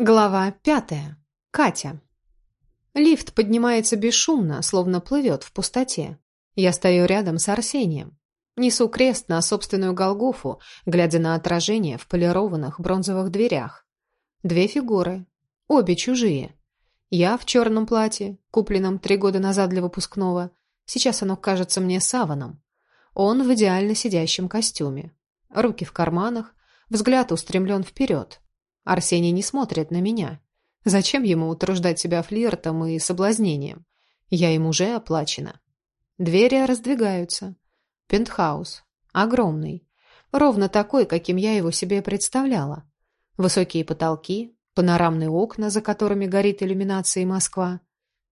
Глава пятая. Катя. Лифт поднимается бесшумно, словно плывет в пустоте. Я стою рядом с Арсением. Несу крест на собственную Голгофу, глядя на отражение в полированных бронзовых дверях. Две фигуры. Обе чужие. Я в черном платье, купленном три года назад для выпускного. Сейчас оно кажется мне саваном. Он в идеально сидящем костюме. Руки в карманах, взгляд устремлен вперед. Арсений не смотрит на меня. Зачем ему утруждать себя флиртом и соблазнением? Я им уже оплачена. Двери раздвигаются. Пентхаус. Огромный. Ровно такой, каким я его себе представляла. Высокие потолки, панорамные окна, за которыми горит иллюминация Москва.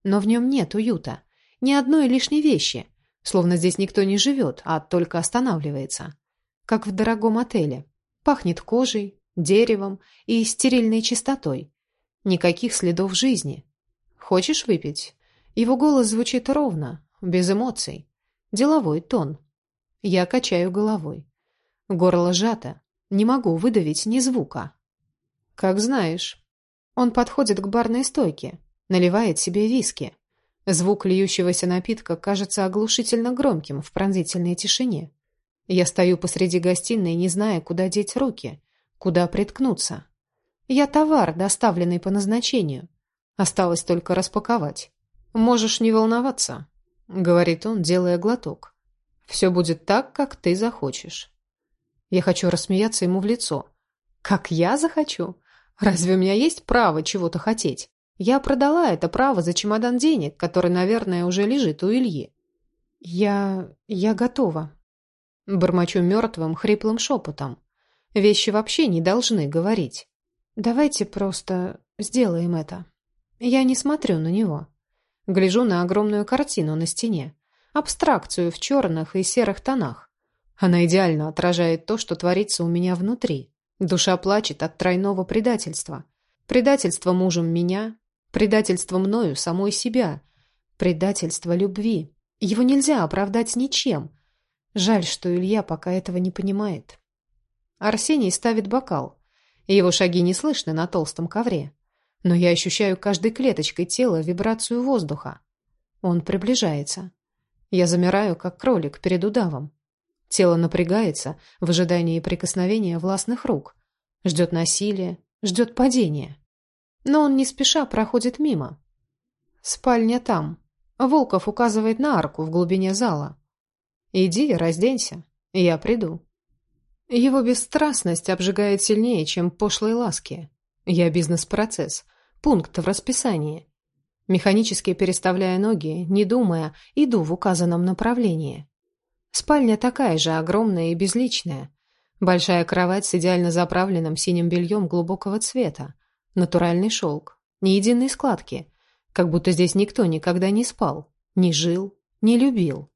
Но в нем нет уюта. Ни одной лишней вещи. Словно здесь никто не живет, а только останавливается. Как в дорогом отеле. Пахнет кожей, деревом и стерильной чистотой. Никаких следов жизни. Хочешь выпить? Его голос звучит ровно, без эмоций. Деловой тон. Я качаю головой. Горло сжато. Не могу выдавить ни звука. Как знаешь. Он подходит к барной стойке, наливает себе виски. Звук льющегося напитка кажется оглушительно громким в пронзительной тишине. Я стою посреди гостиной, не зная, куда деть руки. Куда приткнуться? Я товар, доставленный по назначению. Осталось только распаковать. Можешь не волноваться, говорит он, делая глоток. Все будет так, как ты захочешь. Я хочу рассмеяться ему в лицо. Как я захочу? Разве у меня есть право чего-то хотеть? Я продала это право за чемодан денег, который, наверное, уже лежит у Ильи. Я... я готова. Бормочу мертвым, хриплым шепотом. Вещи вообще не должны говорить. Давайте просто сделаем это. Я не смотрю на него. Гляжу на огромную картину на стене. Абстракцию в черных и серых тонах. Она идеально отражает то, что творится у меня внутри. Душа плачет от тройного предательства. Предательство мужем меня, предательство мною самой себя, предательство любви. Его нельзя оправдать ничем. Жаль, что Илья пока этого не понимает. Арсений ставит бокал. Его шаги не слышны на толстом ковре. Но я ощущаю каждой клеточкой тела вибрацию воздуха. Он приближается. Я замираю, как кролик перед удавом. Тело напрягается в ожидании прикосновения властных рук. Ждет насилия, ждет падения. Но он не спеша проходит мимо. Спальня там. Волков указывает на арку в глубине зала. «Иди, разденься. Я приду». Его бесстрастность обжигает сильнее, чем пошлые ласки. Я бизнес-процесс, пункт в расписании. Механически переставляя ноги, не думая, иду в указанном направлении. Спальня такая же, огромная и безличная. Большая кровать с идеально заправленным синим бельем глубокого цвета. Натуральный шелк. Ни единой складки. Как будто здесь никто никогда не спал, не жил, не любил.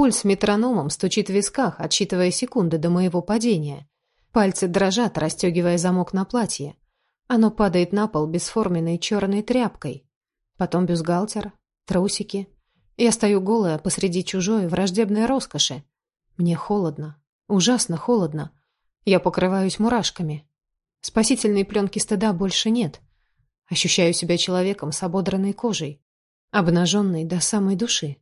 Пульс метрономом стучит в висках, отсчитывая секунды до моего падения. Пальцы дрожат, расстегивая замок на платье. Оно падает на пол бесформенной черной тряпкой. Потом бюстгальтер, трусики. Я стою голая посреди чужой враждебной роскоши. Мне холодно. Ужасно холодно. Я покрываюсь мурашками. Спасительной пленки стыда больше нет. Ощущаю себя человеком с ободранной кожей, обнаженной до самой души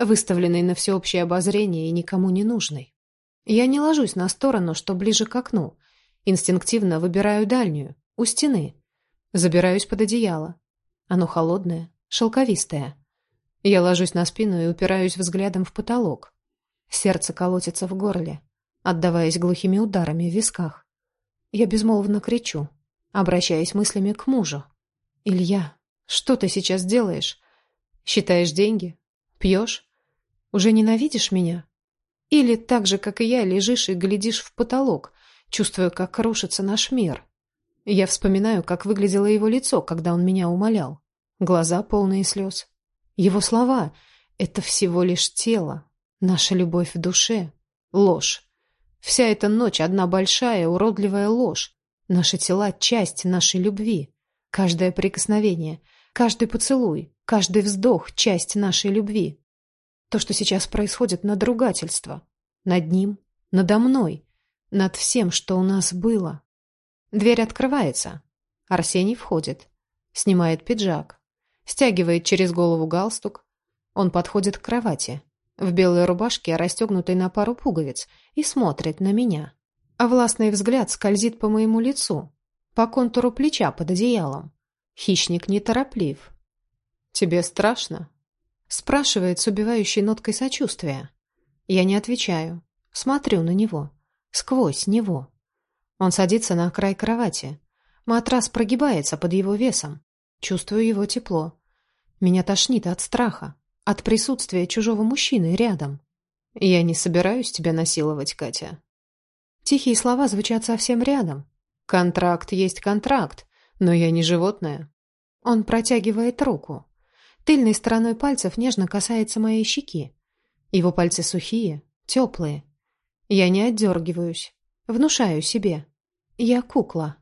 выставленный на всеобщее обозрение и никому не нужный. Я не ложусь на сторону, что ближе к окну. Инстинктивно выбираю дальнюю, у стены. Забираюсь под одеяло. Оно холодное, шелковистое. Я ложусь на спину и упираюсь взглядом в потолок. Сердце колотится в горле, отдаваясь глухими ударами в висках. Я безмолвно кричу, обращаясь мыслями к мужу. «Илья, что ты сейчас делаешь? Считаешь деньги? Пьешь? Уже ненавидишь меня? Или так же, как и я, лежишь и глядишь в потолок, чувствуя, как рушится наш мир? Я вспоминаю, как выглядело его лицо, когда он меня умолял. Глаза полные слез. Его слова — это всего лишь тело, наша любовь в душе, ложь. Вся эта ночь — одна большая, уродливая ложь. Наши тела — часть нашей любви. Каждое прикосновение, каждый поцелуй, каждый вздох — часть нашей любви. То, что сейчас происходит, надругательство. Над ним, надо мной, над всем, что у нас было. Дверь открывается. Арсений входит. Снимает пиджак. Стягивает через голову галстук. Он подходит к кровати. В белой рубашке, расстегнутой на пару пуговиц, и смотрит на меня. А властный взгляд скользит по моему лицу, по контуру плеча под одеялом. Хищник нетороплив. «Тебе страшно?» Спрашивает с убивающей ноткой сочувствия. Я не отвечаю. Смотрю на него. Сквозь него. Он садится на край кровати. Матрас прогибается под его весом. Чувствую его тепло. Меня тошнит от страха, от присутствия чужого мужчины рядом. Я не собираюсь тебя насиловать, Катя. Тихие слова звучат совсем рядом. Контракт есть контракт, но я не животное. Он протягивает руку. Тыльной стороной пальцев нежно касается моей щеки. Его пальцы сухие, теплые. Я не отдергиваюсь. Внушаю себе. Я кукла.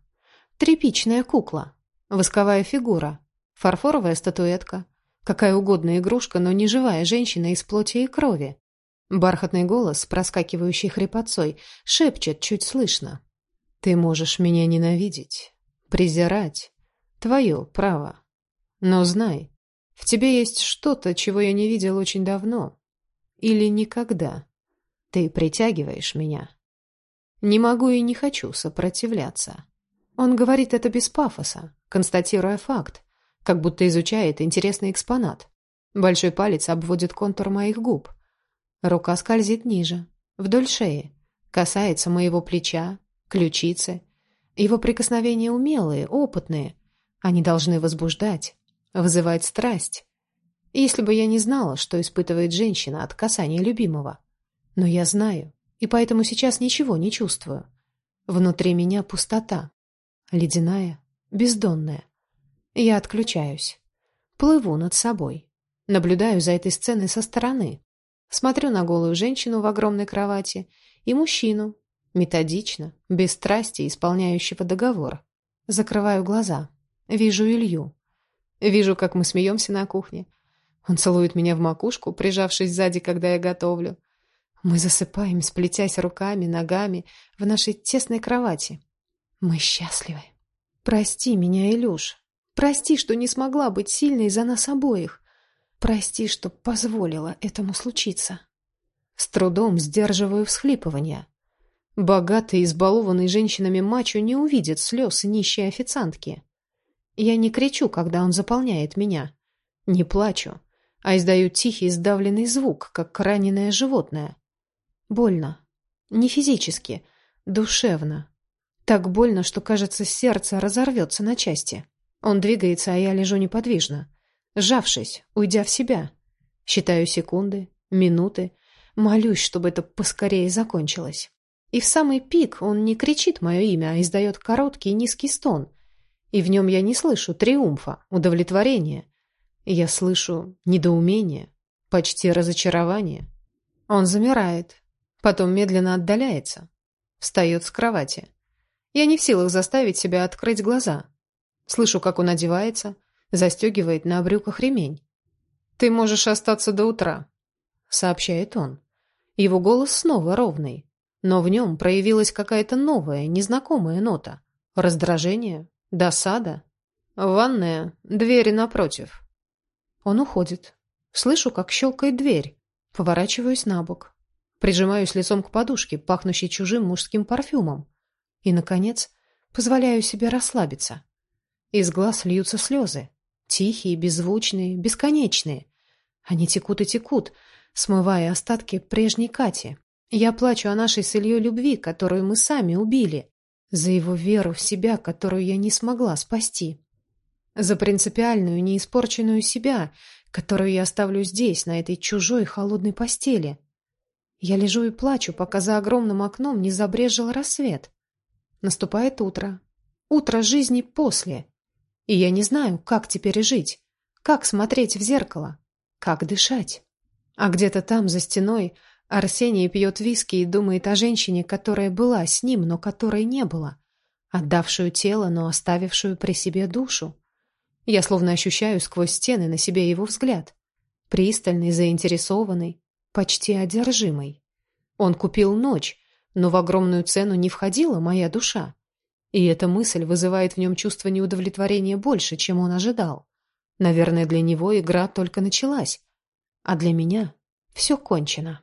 Тряпичная кукла. Восковая фигура. Фарфоровая статуэтка. Какая угодно игрушка, но не живая женщина из плоти и крови. Бархатный голос, проскакивающий хрипотцой, шепчет чуть слышно. «Ты можешь меня ненавидеть, презирать. Твое право. Но знай, в тебе есть что-то, чего я не видел очень давно. Или никогда. Ты притягиваешь меня. Не могу и не хочу сопротивляться». Он говорит это без пафоса, констатируя факт, как будто изучает интересный экспонат. Большой палец обводит контур моих губ. Рука скользит ниже, вдоль шеи, касается моего плеча, ключицы. Его прикосновения умелые, опытные. Они должны возбуждать, вызывать страсть. Если бы я не знала, что испытывает женщина от касания любимого. Но я знаю, и поэтому сейчас ничего не чувствую. Внутри меня пустота. Ледяная, бездонная. Я отключаюсь. Плыву над собой. Наблюдаю за этой сценой со стороны. Смотрю на голую женщину в огромной кровати и мужчину, методично, без страсти, исполняющего договор. Закрываю глаза. Вижу Илью. Вижу, как мы смеемся на кухне. Он целует меня в макушку, прижавшись сзади, когда я готовлю. Мы засыпаем, сплетясь руками, ногами в нашей тесной кровати. Мы счастливы. Прости меня, Илюш. Прости, что не смогла быть сильной за нас обоих. Прости, что позволила этому случиться. С трудом сдерживаю всхлипывания. Богатый, избалованный женщинами мачо не увидит слез нищей официантки. Я не кричу, когда он заполняет меня. Не плачу, а издаю тихий сдавленный звук, как раненое животное. Больно. Не физически, душевно. Так больно, что, кажется, сердце разорвется на части. Он двигается, а я лежу неподвижно сжавшись, уйдя в себя. Считаю секунды, минуты, молюсь, чтобы это поскорее закончилось. И в самый пик он не кричит мое имя, а издает короткий низкий стон. И в нем я не слышу триумфа, удовлетворения. Я слышу недоумение, почти разочарование. Он замирает, потом медленно отдаляется, встает с кровати. Я не в силах заставить себя открыть глаза. Слышу, как он одевается — застегивает на брюках ремень. «Ты можешь остаться до утра», — сообщает он. Его голос снова ровный, но в нем проявилась какая-то новая, незнакомая нота. Раздражение, досада. Ванная, двери напротив. Он уходит. Слышу, как щелкает дверь. Поворачиваюсь на бок. Прижимаюсь лицом к подушке, пахнущей чужим мужским парфюмом. И, наконец, позволяю себе расслабиться. Из глаз льются слезы. Тихие, беззвучные, бесконечные. Они текут и текут, смывая остатки прежней Кати. Я плачу о нашей с Ильей любви, которую мы сами убили. За его веру в себя, которую я не смогла спасти. За принципиальную, неиспорченную себя, которую я оставлю здесь, на этой чужой холодной постели. Я лежу и плачу, пока за огромным окном не забрежил рассвет. Наступает утро. Утро жизни после. И я не знаю, как теперь жить, как смотреть в зеркало, как дышать. А где-то там, за стеной, Арсений пьет виски и думает о женщине, которая была с ним, но которой не было, отдавшую тело, но оставившую при себе душу. Я словно ощущаю сквозь стены на себе его взгляд. Пристальный, заинтересованный, почти одержимый. Он купил ночь, но в огромную цену не входила моя душа. И эта мысль вызывает в нем чувство неудовлетворения больше, чем он ожидал. Наверное, для него игра только началась, а для меня все кончено.